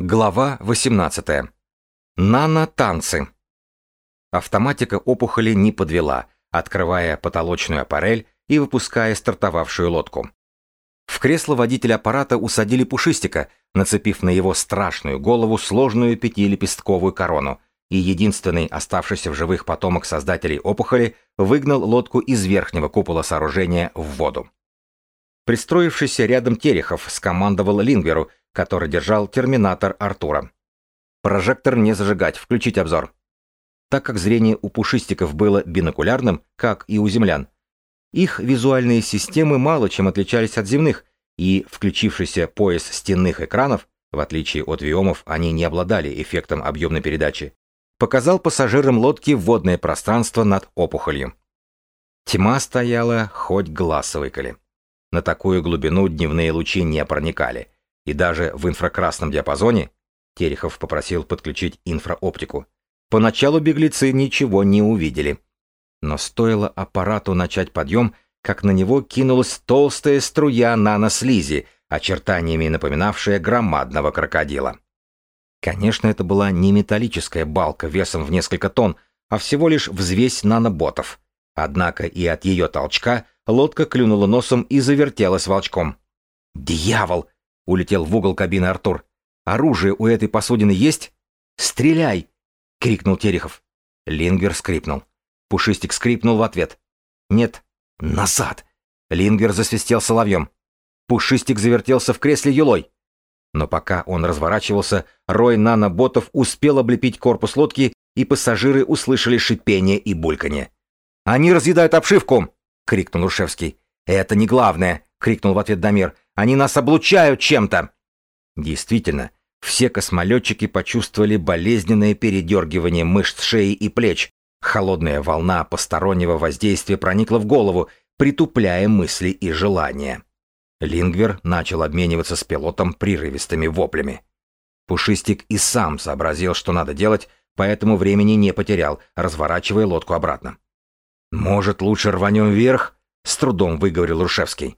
Глава 18. Нано-танцы. Автоматика опухоли не подвела, открывая потолочную аппарель и выпуская стартовавшую лодку. В кресло водителя аппарата усадили Пушистика, нацепив на его страшную голову сложную пятилепестковую корону, и единственный оставшийся в живых потомок создателей опухоли выгнал лодку из верхнего купола сооружения в воду. Пристроившийся рядом Терехов скомандовал Лингверу, который держал терминатор Артура. Прожектор не зажигать, включить обзор. Так как зрение у пушистиков было бинокулярным, как и у землян, их визуальные системы мало чем отличались от земных, и включившийся пояс стенных экранов, в отличие от виомов, они не обладали эффектом объемной передачи, показал пассажирам лодки водное пространство над опухолью. Тьма стояла, хоть глаз выколи. На такую глубину дневные лучи не проникали, и даже в инфракрасном диапазоне Терехов попросил подключить инфраоптику. Поначалу беглецы ничего не увидели. Но стоило аппарату начать подъем, как на него кинулась толстая струя нанослизи, очертаниями напоминавшая громадного крокодила. Конечно, это была не металлическая балка весом в несколько тонн, а всего лишь взвесь наноботов. Однако и от ее толчка лодка клюнула носом и завертелась волчком. «Дьявол!» Улетел в угол кабины Артур. «Оружие у этой посудины есть?» «Стреляй!» — крикнул Терехов. Лингер скрипнул. Пушистик скрипнул в ответ. «Нет, назад!» Лингер засвистел соловьем. Пушистик завертелся в кресле юлой. Но пока он разворачивался, рой наноботов успел облепить корпус лодки, и пассажиры услышали шипение и бульканье. «Они разъедают обшивку!» — крикнул Рушевский. «Это не главное!» — крикнул в ответ Дамир. Они нас облучают чем-то!» Действительно, все космолетчики почувствовали болезненное передергивание мышц шеи и плеч. Холодная волна постороннего воздействия проникла в голову, притупляя мысли и желания. Лингвер начал обмениваться с пилотом прерывистыми воплями. Пушистик и сам сообразил, что надо делать, поэтому времени не потерял, разворачивая лодку обратно. «Может, лучше рванем вверх?» — с трудом выговорил Рушевский.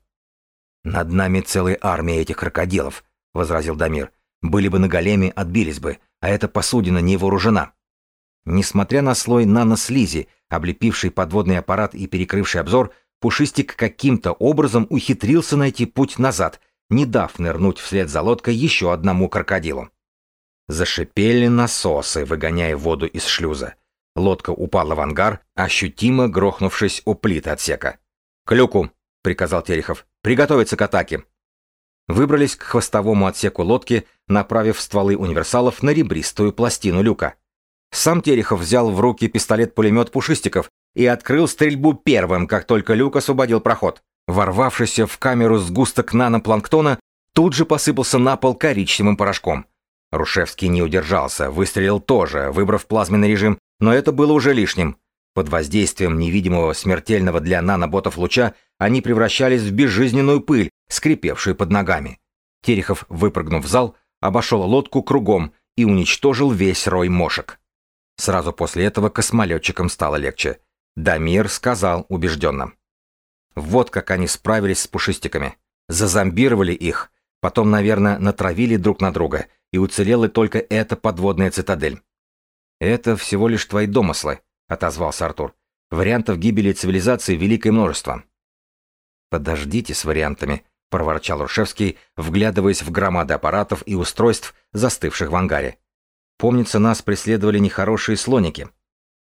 «Над нами целая армия этих крокодилов», — возразил Дамир. «Были бы на големе, отбились бы, а эта посудина не вооружена». Несмотря на слой нанослизи, облепивший подводный аппарат и перекрывший обзор, Пушистик каким-то образом ухитрился найти путь назад, не дав нырнуть вслед за лодкой еще одному крокодилу. Зашипели насосы, выгоняя воду из шлюза. Лодка упала в ангар, ощутимо грохнувшись у плит отсека. «К люку!» — приказал Терехов. «Приготовиться к атаке!» Выбрались к хвостовому отсеку лодки, направив стволы универсалов на ребристую пластину люка. Сам Терехов взял в руки пистолет-пулемет Пушистиков и открыл стрельбу первым, как только люк освободил проход. Ворвавшийся в камеру сгусток нанопланктона тут же посыпался на пол коричневым порошком. Рушевский не удержался, выстрелил тоже, выбрав плазменный режим, но это было уже лишним. Под воздействием невидимого смертельного для наноботов луча они превращались в безжизненную пыль, скрипевшую под ногами. Терехов, выпрыгнув в зал, обошел лодку кругом и уничтожил весь рой мошек. Сразу после этого космолетчикам стало легче. Дамир сказал убежденно. Вот как они справились с пушистиками. Зазомбировали их, потом, наверное, натравили друг на друга, и уцелела только эта подводная цитадель. Это всего лишь твои домыслы, отозвался Артур. Вариантов гибели цивилизации великое множество. Подождите с вариантами, проворчал Рушевский, вглядываясь в громады аппаратов и устройств, застывших в ангаре. Помнится, нас преследовали нехорошие слоники.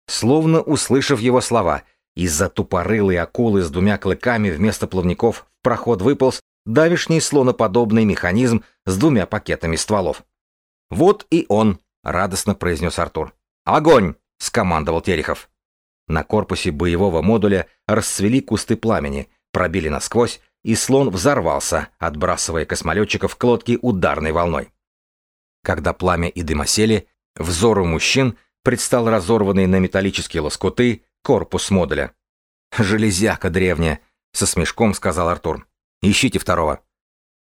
Словно услышав его слова, из-за тупорылой акулы с двумя клыками вместо плавников в проход выполз давишний слоноподобный механизм с двумя пакетами стволов. «Вот и он», — радостно произнес Артур. «Огонь!» — скомандовал Терехов. На корпусе боевого модуля расцвели кусты пламени, пробили насквозь, и слон взорвался, отбрасывая космолетчиков к лодке ударной волной. Когда пламя и дым осели, взору мужчин предстал разорванный на металлические лоскуты корпус модуля. «Железяка древняя», — со смешком сказал Артур. «Ищите второго».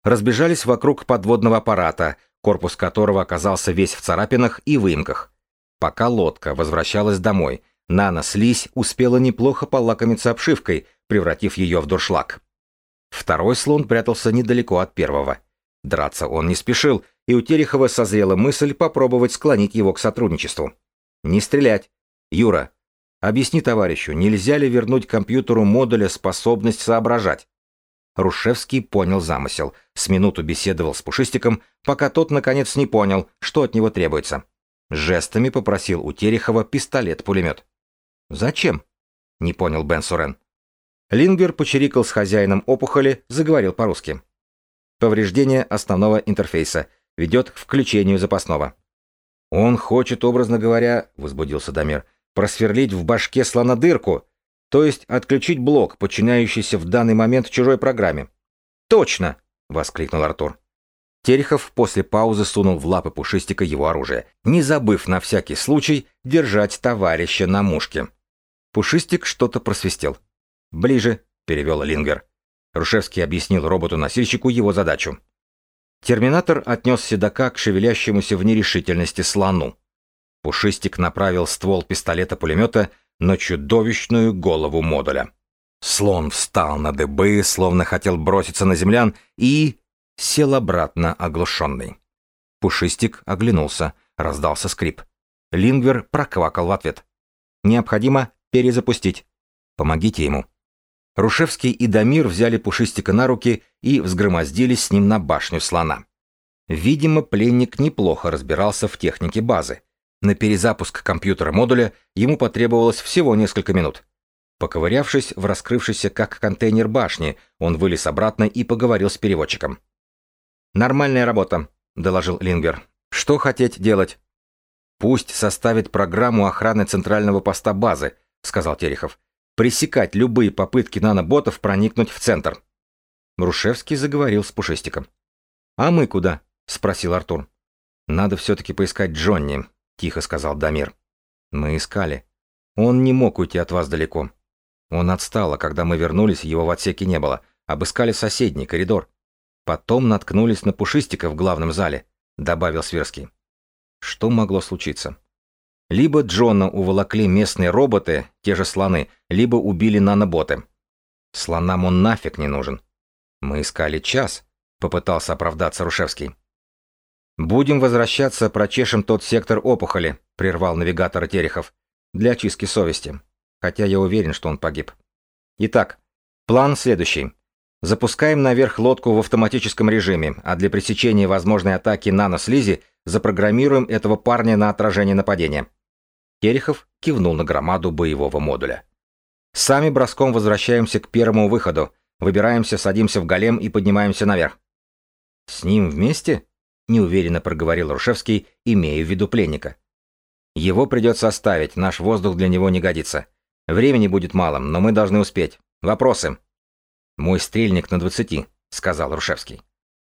Разбежались вокруг подводного аппарата, корпус которого оказался весь в царапинах и выемках. Пока лодка возвращалась домой, нано-слизь успела неплохо полакомиться обшивкой, превратив ее в дуршлаг. Второй слон прятался недалеко от первого. Драться он не спешил, и у Терехова созрела мысль попробовать склонить его к сотрудничеству. «Не стрелять! Юра, объясни товарищу, нельзя ли вернуть компьютеру модуля способность соображать?» Рушевский понял замысел, с минуту беседовал с Пушистиком, пока тот наконец не понял, что от него требуется. Жестами попросил у Терехова пистолет-пулемет. «Зачем?» — не понял Бен Сурен. Лингер почирикал с хозяином опухоли, заговорил по-русски. Повреждение основного интерфейса ведет к включению запасного. «Он хочет, образно говоря, — возбудился Дамир, — просверлить в башке слона дырку, то есть отключить блок, подчиняющийся в данный момент чужой программе». «Точно!» — воскликнул Артур. Терехов после паузы сунул в лапы Пушистика его оружие, не забыв на всякий случай держать товарища на мушке. Пушистик что-то просвистел. «Ближе», — перевел Лингер. Рушевский объяснил роботу-носильщику его задачу. Терминатор отнес седока к шевелящемуся в нерешительности слону. Пушистик направил ствол пистолета-пулемета на чудовищную голову модуля. Слон встал на дыбы, словно хотел броситься на землян, и сел обратно оглушенный. Пушистик оглянулся, раздался скрип. Лингвер проквакал в ответ. «Необходимо перезапустить. Помогите ему». Рушевский и Дамир взяли Пушистика на руки и взгромоздились с ним на башню слона. Видимо, пленник неплохо разбирался в технике базы. На перезапуск компьютера модуля ему потребовалось всего несколько минут. Поковырявшись в раскрывшейся как контейнер башни, он вылез обратно и поговорил с переводчиком. «Нормальная работа», — доложил Лингер. «Что хотеть делать?» «Пусть составит программу охраны центрального поста базы», — сказал Терехов пресекать любые попытки наноботов проникнуть в центр. Рушевский заговорил с Пушистиком. «А мы куда?» — спросил Артур. «Надо все-таки поискать Джонни», — тихо сказал Дамир. «Мы искали. Он не мог уйти от вас далеко. Он отстал, а когда мы вернулись, его в отсеке не было. Обыскали соседний коридор. Потом наткнулись на Пушистика в главном зале», — добавил Сверский. Что могло случиться? Либо Джона уволокли местные роботы, те же слоны, либо убили наноботы. Слонам он нафиг не нужен. Мы искали час, попытался оправдаться Рушевский. Будем возвращаться, прочешем тот сектор опухоли, прервал навигатор Терехов, для очистки совести. Хотя я уверен, что он погиб. Итак, план следующий. Запускаем наверх лодку в автоматическом режиме, а для пресечения возможной атаки нанослизи запрограммируем этого парня на отражение нападения. Терехов кивнул на громаду боевого модуля. Сами броском возвращаемся к первому выходу, выбираемся, садимся в голем и поднимаемся наверх. С ним вместе? неуверенно проговорил Рушевский, имея в виду пленника. Его придется оставить, наш воздух для него не годится. Времени будет мало, но мы должны успеть. Вопросы? Мой стрельник на двадцати, сказал Рушевский.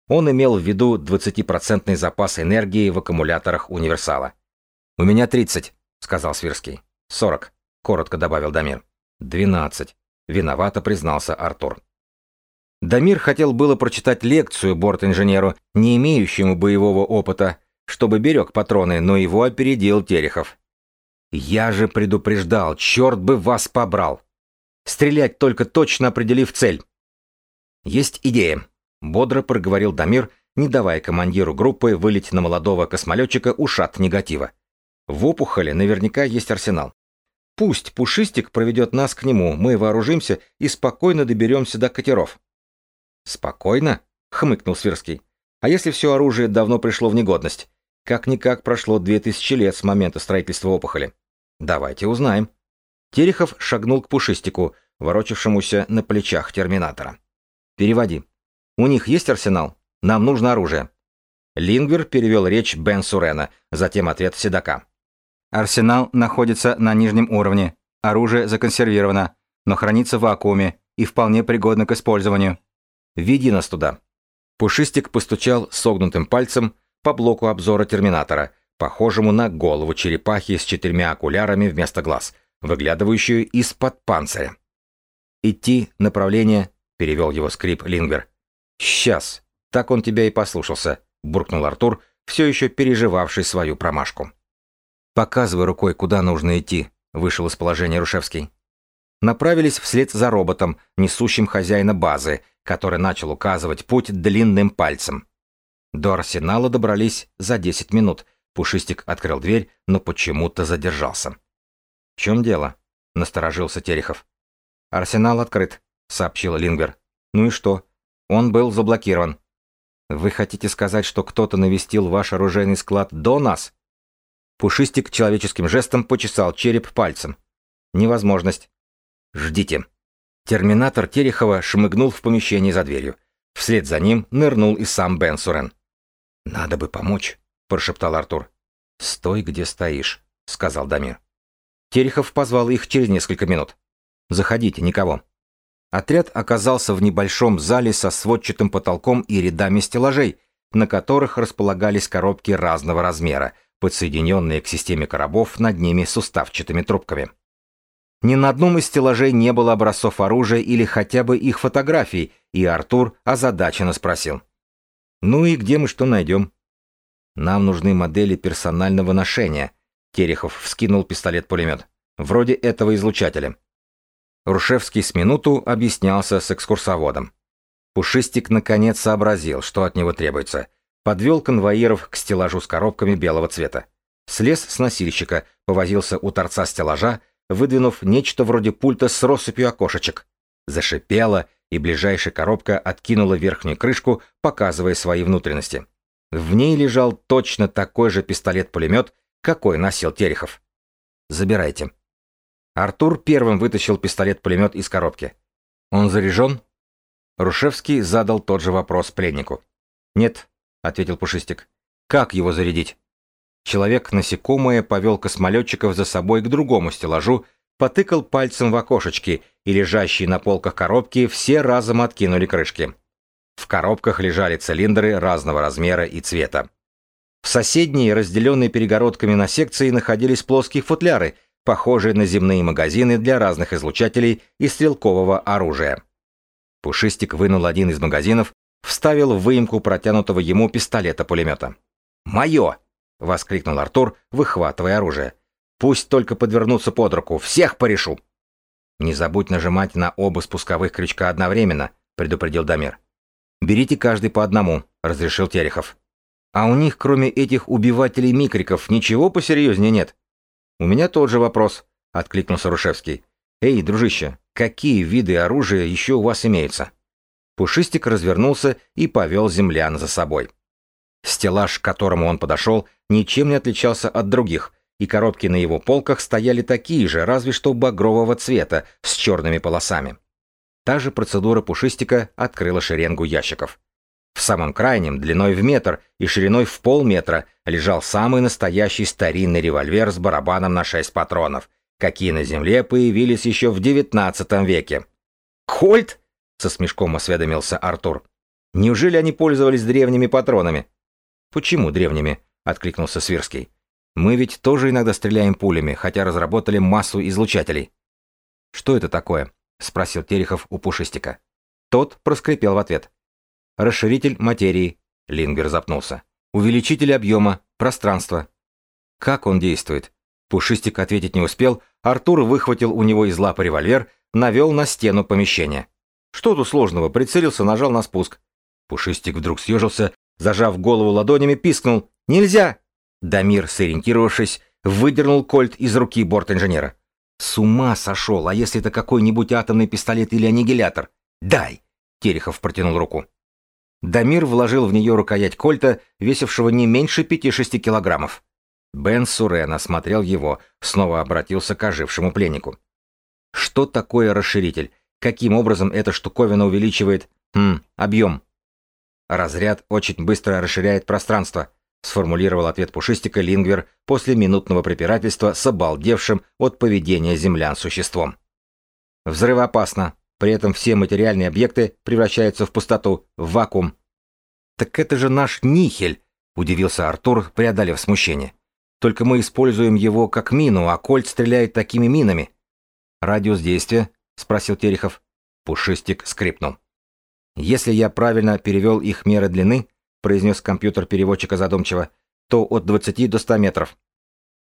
Он имел в виду двадцатипроцентный запас энергии в аккумуляторах универсала. У меня тридцать. — сказал Свирский. «Сорок», — коротко добавил Дамир. «Двенадцать», — виновато признался Артур. Дамир хотел было прочитать лекцию борт-инженеру, не имеющему боевого опыта, чтобы берег патроны, но его опередил Терехов. «Я же предупреждал, черт бы вас побрал! Стрелять только точно определив цель!» «Есть идея», — бодро проговорил Дамир, не давая командиру группы вылить на молодого космолетчика ушат негатива. В опухоли наверняка есть арсенал. Пусть Пушистик проведет нас к нему, мы вооружимся и спокойно доберемся до катеров. Спокойно? хмыкнул Сверский. А если все оружие давно пришло в негодность? Как-никак прошло две тысячи лет с момента строительства опухоли. Давайте узнаем. Терехов шагнул к Пушистику, ворочавшемуся на плечах терминатора. Переводи. У них есть арсенал? Нам нужно оружие. Лингвер перевел речь Бен Сурена, затем ответ Седока. Арсенал находится на нижнем уровне. Оружие законсервировано, но хранится в вакууме и вполне пригодно к использованию. Веди нас туда. Пушистик постучал согнутым пальцем по блоку обзора терминатора, похожему на голову черепахи с четырьмя окулярами вместо глаз, выглядывающую из-под панциря. «Идти, направление», — перевел его скрип Лингер. «Сейчас». Так он тебя и послушался, буркнул Артур, все еще переживавший свою промашку. «Показывай рукой, куда нужно идти», — вышел из положения Рушевский. Направились вслед за роботом, несущим хозяина базы, который начал указывать путь длинным пальцем. До арсенала добрались за 10 минут. Пушистик открыл дверь, но почему-то задержался. «В чем дело?» — насторожился Терехов. «Арсенал открыт», — сообщил Лингвер. «Ну и что? Он был заблокирован». «Вы хотите сказать, что кто-то навестил ваш оружейный склад до нас?» Пушистик человеческим жестом почесал череп пальцем. «Невозможность». «Ждите». Терминатор Терехова шмыгнул в помещение за дверью. Вслед за ним нырнул и сам Бен Сурен. «Надо бы помочь», — прошептал Артур. «Стой, где стоишь», — сказал Дамир. Терехов позвал их через несколько минут. «Заходите, никого». Отряд оказался в небольшом зале со сводчатым потолком и рядами стеллажей, на которых располагались коробки разного размера, подсоединенные к системе коробов над ними суставчатыми трубками. Ни на одном из стеллажей не было образцов оружия или хотя бы их фотографий, и Артур озадаченно спросил. Ну и где мы что найдем? Нам нужны модели персонального ношения. Терехов вскинул пистолет-пулемет. Вроде этого излучателя. Рушевский с минуту объяснялся с экскурсоводом. Пушистик наконец сообразил, что от него требуется. Подвел конвоиров к стеллажу с коробками белого цвета. Слез с носильщика, повозился у торца стеллажа, выдвинув нечто вроде пульта с россыпью окошечек. Зашипело, и ближайшая коробка откинула верхнюю крышку, показывая свои внутренности. В ней лежал точно такой же пистолет-пулемет, какой носил Терехов. «Забирайте». Артур первым вытащил пистолет-пулемет из коробки. «Он заряжен?» Рушевский задал тот же вопрос пленнику. «Нет», — ответил Пушистик. «Как его зарядить?» Человек-насекомое повел космолетчиков за собой к другому стеллажу, потыкал пальцем в окошечки, и лежащие на полках коробки все разом откинули крышки. В коробках лежали цилиндры разного размера и цвета. В соседней, разделенной перегородками на секции, находились плоские футляры, похожие на земные магазины для разных излучателей и стрелкового оружия. Пушистик вынул один из магазинов, вставил в выемку протянутого ему пистолета-пулемета. «Мое!» — воскликнул Артур, выхватывая оружие. Пусть только подвернутся под руку, всех порешу. Не забудь нажимать на оба спусковых крючка одновременно, предупредил Дамир. Берите каждый по одному, разрешил Терехов. А у них, кроме этих убивателей микриков, ничего посерьезнее нет. У меня тот же вопрос, откликнулся Рушевский. Эй, дружище, какие виды оружия еще у вас имеются? Пушистик развернулся и повел землян за собой. Стеллаж, к которому он подошел, ничем не отличался от других, и коробки на его полках стояли такие же, разве что багрового цвета, с черными полосами. Та же процедура пушистика открыла шеренгу ящиков. В самом крайнем, длиной в метр и шириной в полметра, лежал самый настоящий старинный револьвер с барабаном на шесть патронов, какие на Земле появились еще в девятнадцатом веке. «Кольт?» — со смешком осведомился Артур. «Неужели они пользовались древними патронами?» «Почему древними?» — откликнулся Свирский. Мы ведь тоже иногда стреляем пулями, хотя разработали массу излучателей. Что это такое? спросил Терехов у Пушистика. Тот проскрипел в ответ. Расширитель материи. Лингер запнулся. Увеличитель объема, пространства. Как он действует? Пушистик ответить не успел, Артур выхватил у него из лапы револьвер, навел на стену помещения. Что тут сложного? Прицелился, нажал на спуск. Пушистик вдруг съежился, зажав голову ладонями, пискнул. «Нельзя!» Дамир, сориентировавшись, выдернул кольт из руки борт-инженера. «С ума сошел, а если это какой-нибудь атомный пистолет или аннигилятор? Дай!» Терехов протянул руку. Дамир вложил в нее рукоять кольта, весившего не меньше пяти-шести килограммов. Бен Сурен осмотрел его, снова обратился к ожившему пленнику. «Что такое расширитель? Каким образом эта штуковина увеличивает... Хм, объем?» «Разряд очень быстро расширяет пространство», сформулировал ответ Пушистика Лингвер после минутного препирательства с обалдевшим от поведения землян существом. Взрывоопасно. При этом все материальные объекты превращаются в пустоту, в вакуум. «Так это же наш нихель!» — удивился Артур, преодолев смущение. «Только мы используем его как мину, а Кольт стреляет такими минами». «Радиус действия?» — спросил Терехов. Пушистик скрипнул. «Если я правильно перевел их меры длины, произнес компьютер переводчика задумчиво, то от 20 до 100 метров.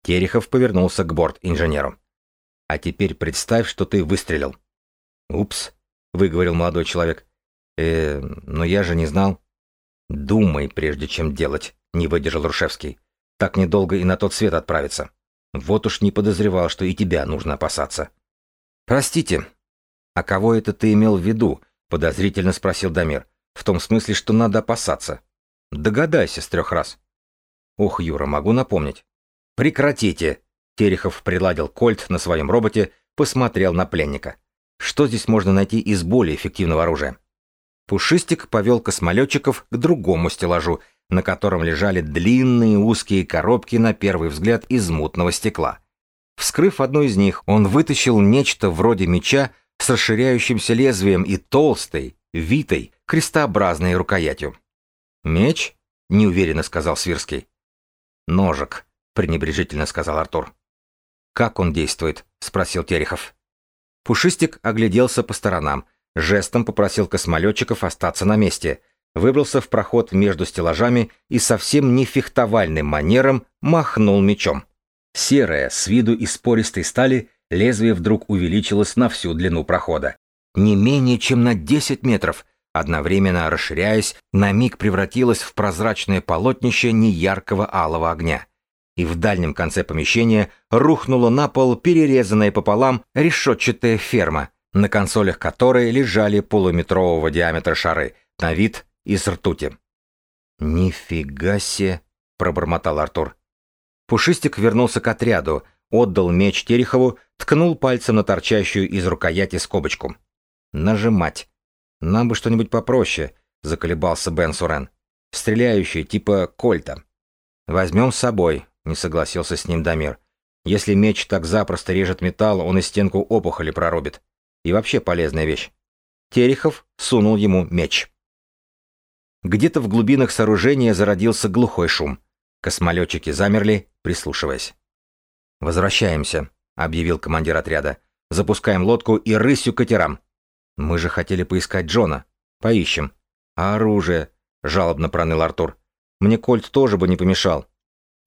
Терехов повернулся к борт-инженеру. А теперь представь, что ты выстрелил. Упс, выговорил молодой человек. Э, но я же не знал. «Думай, прежде чем делать», — не выдержал Рушевский. «Так недолго и на тот свет отправиться. Вот уж не подозревал, что и тебя нужно опасаться». «Простите, а кого это ты имел в виду?» — подозрительно спросил Дамир. «В том смысле, что надо опасаться». «Догадайся с трех раз». «Ох, Юра, могу напомнить». «Прекратите!» — Терехов приладил кольт на своем роботе, посмотрел на пленника. «Что здесь можно найти из более эффективного оружия?» Пушистик повел космолетчиков к другому стеллажу, на котором лежали длинные узкие коробки на первый взгляд из мутного стекла. Вскрыв одну из них, он вытащил нечто вроде меча с расширяющимся лезвием и толстой, витой, крестообразной рукоятью. «Меч?» — неуверенно сказал Свирский. «Ножик», — пренебрежительно сказал Артур. «Как он действует?» — спросил Терехов. Пушистик огляделся по сторонам, Жестом попросил космолетчиков остаться на месте, выбрался в проход между стеллажами и совсем не фехтовальным манером махнул мечом. Серое, с виду из пористой стали, лезвие вдруг увеличилось на всю длину прохода. Не менее чем на 10 метров, одновременно расширяясь, на миг превратилось в прозрачное полотнище неяркого алого огня. И в дальнем конце помещения рухнула на пол перерезанная пополам решетчатая ферма, на консолях которой лежали полуметрового диаметра шары, на вид из ртути. «Нифига себе!» — пробормотал Артур. Пушистик вернулся к отряду, отдал меч Терехову, ткнул пальцем на торчащую из рукояти скобочку. «Нажимать. Нам бы что-нибудь попроще», — заколебался Бен Сурен. «Стреляющий, типа кольта». «Возьмем с собой», — не согласился с ним Дамир. «Если меч так запросто режет металл, он и стенку опухоли прорубит. И вообще полезная вещь. Терехов сунул ему меч. Где-то в глубинах сооружения зародился глухой шум. Космолетчики замерли, прислушиваясь. «Возвращаемся», — объявил командир отряда. «Запускаем лодку и рысью катерам». «Мы же хотели поискать Джона. Поищем». «А оружие?» — жалобно проныл Артур. «Мне кольт тоже бы не помешал».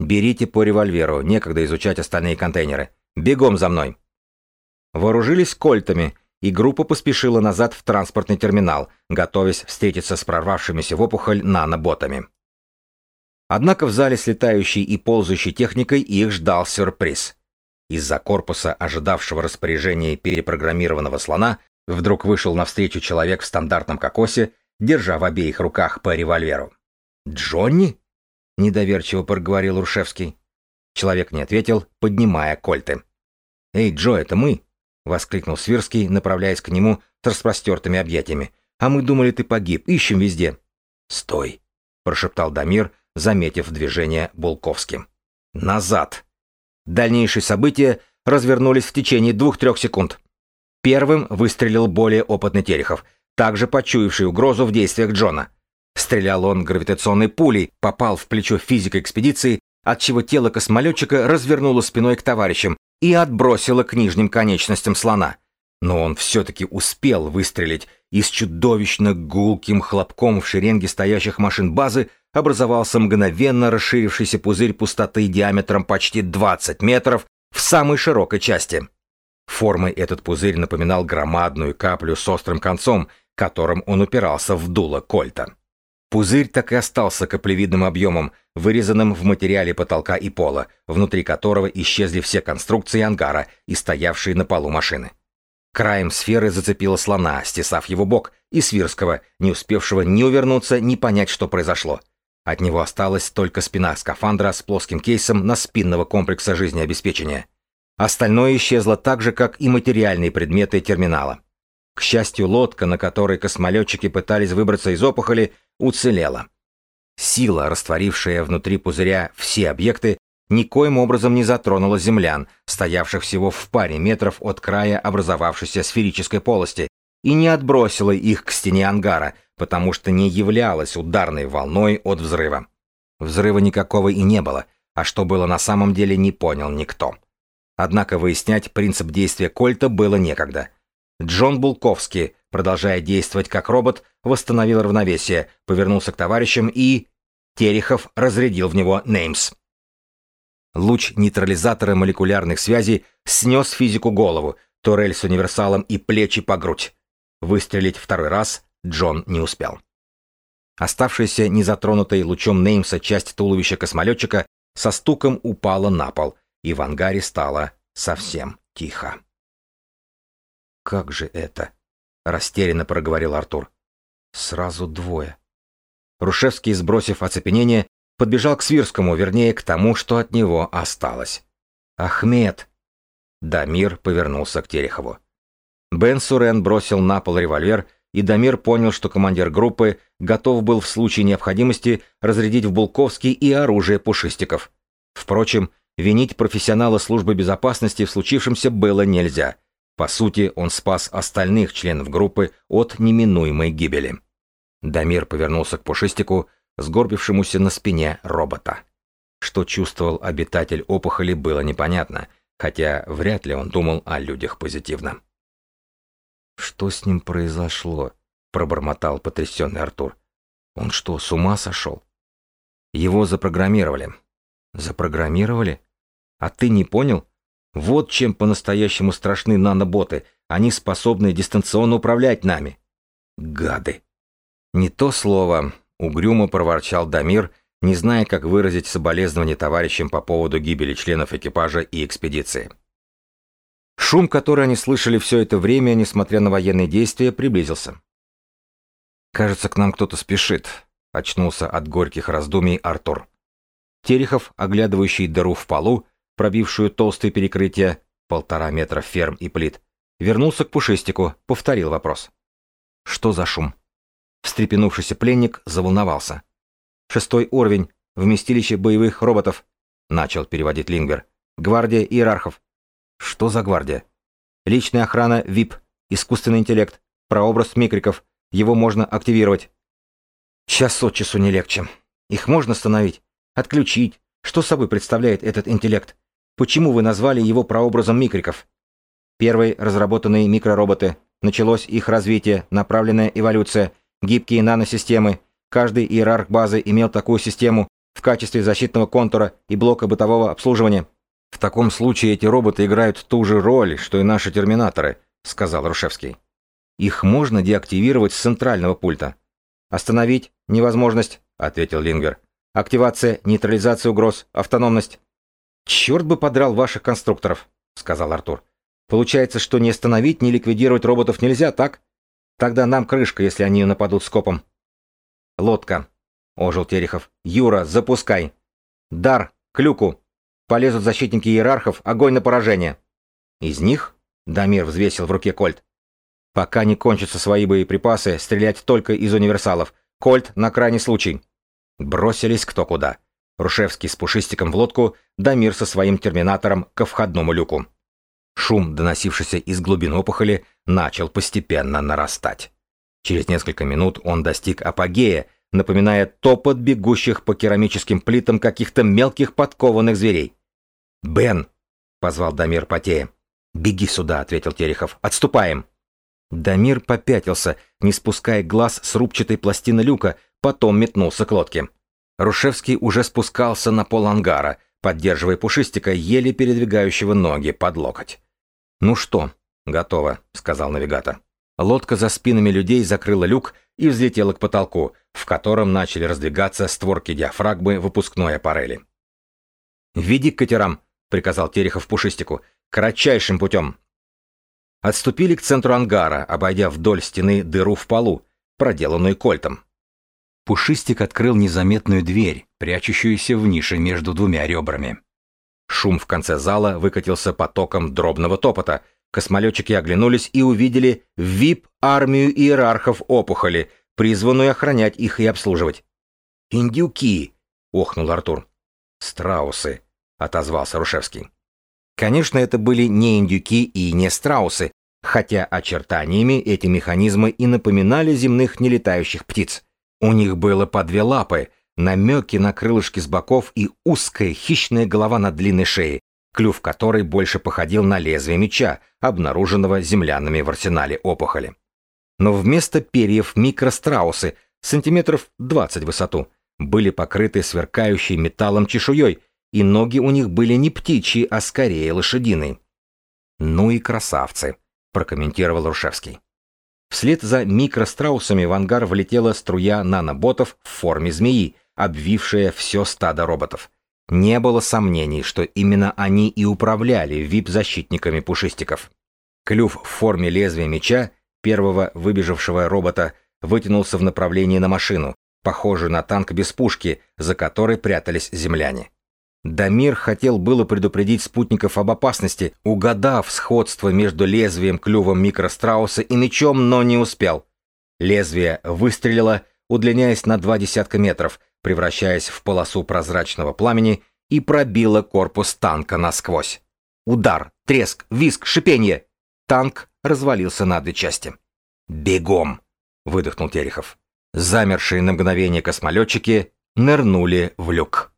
«Берите по револьверу, некогда изучать остальные контейнеры. Бегом за мной». Вооружились кольтами и группа поспешила назад в транспортный терминал, готовясь встретиться с прорвавшимися в опухоль наноботами. Однако в зале с летающей и ползающей техникой их ждал сюрприз. Из-за корпуса, ожидавшего распоряжения перепрограммированного слона, вдруг вышел навстречу человек в стандартном кокосе, держа в обеих руках по револьверу. «Джонни?» — недоверчиво проговорил Рушевский. Человек не ответил, поднимая кольты. «Эй, Джо, это мы!» — воскликнул Свирский, направляясь к нему с распростертыми объятиями. «А мы думали, ты погиб. Ищем везде». «Стой!» — прошептал Дамир, заметив движение Булковским. «Назад!» Дальнейшие события развернулись в течение двух-трех секунд. Первым выстрелил более опытный Терехов, также почуявший угрозу в действиях Джона. Стрелял он гравитационной пулей, попал в плечо физика экспедиции, отчего тело космолетчика развернуло спиной к товарищам, и отбросило к нижним конечностям слона. Но он все-таки успел выстрелить, и с чудовищно гулким хлопком в шеренге стоящих машин базы образовался мгновенно расширившийся пузырь пустоты диаметром почти 20 метров в самой широкой части. Формой этот пузырь напоминал громадную каплю с острым концом, которым он упирался в дуло кольта. Пузырь так и остался каплевидным объемом, вырезанным в материале потолка и пола, внутри которого исчезли все конструкции ангара и стоявшие на полу машины. Краем сферы зацепила слона, стесав его бок, и Свирского, не успевшего ни увернуться, ни понять, что произошло. От него осталась только спина скафандра с плоским кейсом на спинного комплекса жизнеобеспечения. Остальное исчезло так же, как и материальные предметы терминала. К счастью, лодка, на которой космолетчики пытались выбраться из опухоли, уцелела. Сила, растворившая внутри пузыря все объекты, никоим образом не затронула землян, стоявших всего в паре метров от края образовавшейся сферической полости, и не отбросила их к стене ангара, потому что не являлась ударной волной от взрыва. Взрыва никакого и не было, а что было на самом деле не понял никто. Однако выяснять принцип действия Кольта было некогда. Джон Булковский, продолжая действовать как робот, восстановил равновесие, повернулся к товарищам и... Терехов разрядил в него Неймс. Луч нейтрализатора молекулярных связей снес физику голову, турель с универсалом и плечи по грудь. Выстрелить второй раз Джон не успел. Оставшаяся незатронутой лучом Неймса часть туловища космолетчика со стуком упала на пол, и в ангаре стало совсем тихо. «Как же это?» — растерянно проговорил Артур. «Сразу двое». Рушевский, сбросив оцепенение, подбежал к Свирскому, вернее, к тому, что от него осталось. «Ахмед!» Дамир повернулся к Терехову. Бен Сурен бросил на пол револьвер, и Дамир понял, что командир группы готов был в случае необходимости разрядить в Булковский и оружие пушистиков. Впрочем, винить профессионала службы безопасности в случившемся было нельзя. По сути, он спас остальных членов группы от неминуемой гибели. Дамир повернулся к пушистику, сгорбившемуся на спине робота. Что чувствовал обитатель опухоли, было непонятно, хотя вряд ли он думал о людях позитивно. «Что с ним произошло?» — пробормотал потрясенный Артур. «Он что, с ума сошел?» «Его запрограммировали». «Запрограммировали? А ты не понял? Вот чем по-настоящему страшны наноботы. Они способны дистанционно управлять нами». «Гады!» «Не то слово», — угрюмо проворчал Дамир, не зная, как выразить соболезнование товарищам по поводу гибели членов экипажа и экспедиции. Шум, который они слышали все это время, несмотря на военные действия, приблизился. «Кажется, к нам кто-то спешит», — очнулся от горьких раздумий Артур. Терехов, оглядывающий дыру в полу, пробившую толстые перекрытия, полтора метра ферм и плит, вернулся к Пушистику, повторил вопрос. «Что за шум?» Встрепенувшийся пленник заволновался. «Шестой уровень, вместилище боевых роботов», — начал переводить Лингер. «Гвардия иерархов. Что за гвардия? Личная охрана ВИП, искусственный интеллект, прообраз микриков. Его можно активировать. Час от часу не легче. Их можно остановить, отключить. Что собой представляет этот интеллект? Почему вы назвали его прообразом микриков? Первые разработанные микророботы. Началось их развитие, направленная эволюция, гибкие наносистемы. Каждый иерарх базы имел такую систему в качестве защитного контура и блока бытового обслуживания. «В таком случае эти роботы играют ту же роль, что и наши терминаторы», — сказал Рушевский. «Их можно деактивировать с центрального пульта». «Остановить? Невозможность», — ответил Лингер. «Активация, нейтрализация угроз, автономность». «Черт бы подрал ваших конструкторов», — сказал Артур. «Получается, что ни остановить, ни ликвидировать роботов нельзя, так? Тогда нам крышка, если они нападут скопом». «Лодка», — ожил Терехов. «Юра, запускай». «Дар, к люку», Полезут защитники иерархов, огонь на поражение. Из них? Дамир взвесил в руке кольт. Пока не кончатся свои боеприпасы, стрелять только из универсалов. Кольт на крайний случай. Бросились кто куда. Рушевский с пушистиком в лодку, Дамир со своим терминатором ко входному люку. Шум, доносившийся из глубин опухоли, начал постепенно нарастать. Через несколько минут он достиг апогея, напоминая топот бегущих по керамическим плитам каких-то мелких подкованных зверей. «Бен!» — позвал Дамир потея. «Беги сюда», — ответил Терехов. «Отступаем!» Дамир попятился, не спуская глаз с рубчатой пластины люка, потом метнулся к лодке. Рушевский уже спускался на пол ангара, поддерживая пушистика, еле передвигающего ноги под локоть. «Ну что, готово», — сказал навигатор. Лодка за спинами людей закрыла люк и взлетела к потолку, в котором начали раздвигаться створки диафрагмы выпускной аппарели. «Веди к катерам», — приказал Терехов Пушистику, — «кратчайшим путем». Отступили к центру ангара, обойдя вдоль стены дыру в полу, проделанную кольтом. Пушистик открыл незаметную дверь, прячущуюся в нише между двумя ребрами. Шум в конце зала выкатился потоком дробного топота — Космолетчики оглянулись и увидели ВИП-армию иерархов опухоли, призванную охранять их и обслуживать. «Индюки!» — охнул Артур. «Страусы!» — отозвался Рушевский. Конечно, это были не индюки и не страусы, хотя очертаниями эти механизмы и напоминали земных нелетающих птиц. У них было по две лапы, намеки на крылышки с боков и узкая хищная голова на длинной шее, клюв которой больше походил на лезвие меча, обнаруженного землянами в арсенале опухоли. Но вместо перьев микростраусы, сантиметров 20 в высоту, были покрыты сверкающей металлом чешуей, и ноги у них были не птичьи, а скорее лошадиные. «Ну и красавцы», — прокомментировал Рушевский. Вслед за микростраусами в ангар влетела струя наноботов в форме змеи, обвившая все стадо роботов. Не было сомнений, что именно они и управляли вип-защитниками пушистиков. Клюв в форме лезвия меча первого выбежавшего робота вытянулся в направлении на машину, похожую на танк без пушки, за которой прятались земляне. Дамир хотел было предупредить спутников об опасности, угадав сходство между лезвием клювом микрострауса и мечом, но не успел. Лезвие выстрелило, удлиняясь на два десятка метров, превращаясь в полосу прозрачного пламени и пробило корпус танка насквозь. Удар, треск, визг, шипение. Танк развалился на две части. «Бегом!» — выдохнул Терехов. Замершие на мгновение космолетчики нырнули в люк.